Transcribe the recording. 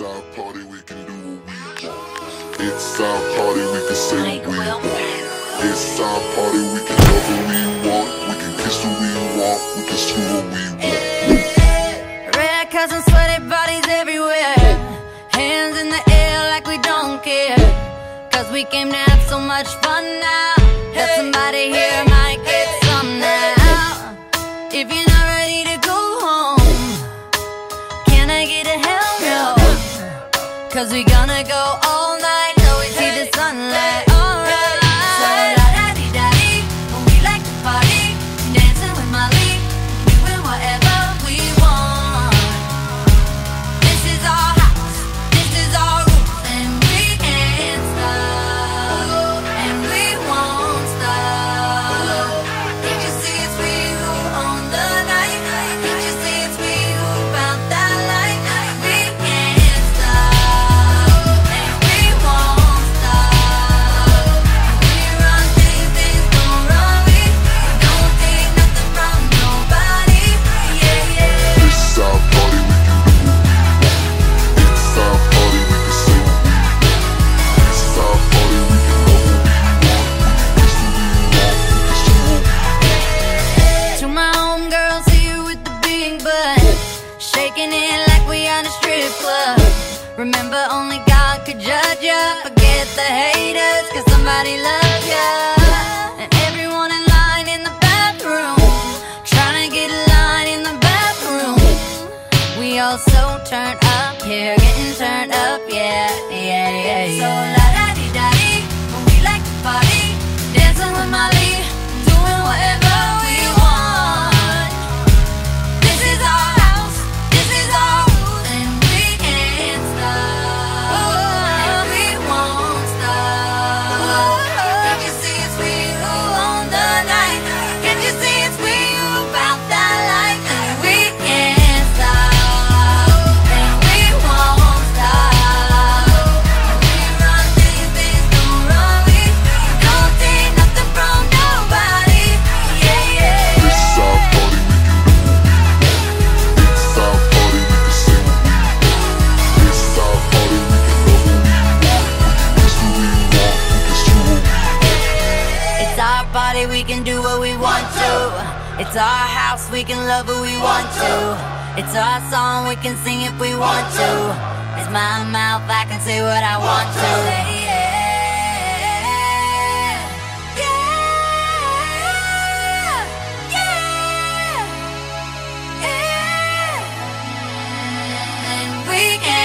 It's our party, we can do what we want. It's our party, we can say what we want. It's our party, we can love what we want. We can kiss what we want. We can screw what we want. Red cups and sweaty bodies everywhere. Hands in the air like we don't care. Cause we came to have so much fun now. That somebody here might get some now. If you're not Cause we gonna go all night till we see the sunlight. Shaking it like we on a strip club. Remember, only God could judge ya. Forget the haters, cause somebody loves ya. And everyone in line in the bathroom, trying to get a line in the bathroom. We all so turned up here, getting turned up, yeah, yeah, yeah. yeah. So we can do what we want to. It's our house, we can love who we want to. It's our song, we can sing if we want to. It's my mouth, I can say what I want to. Yeah, yeah, yeah,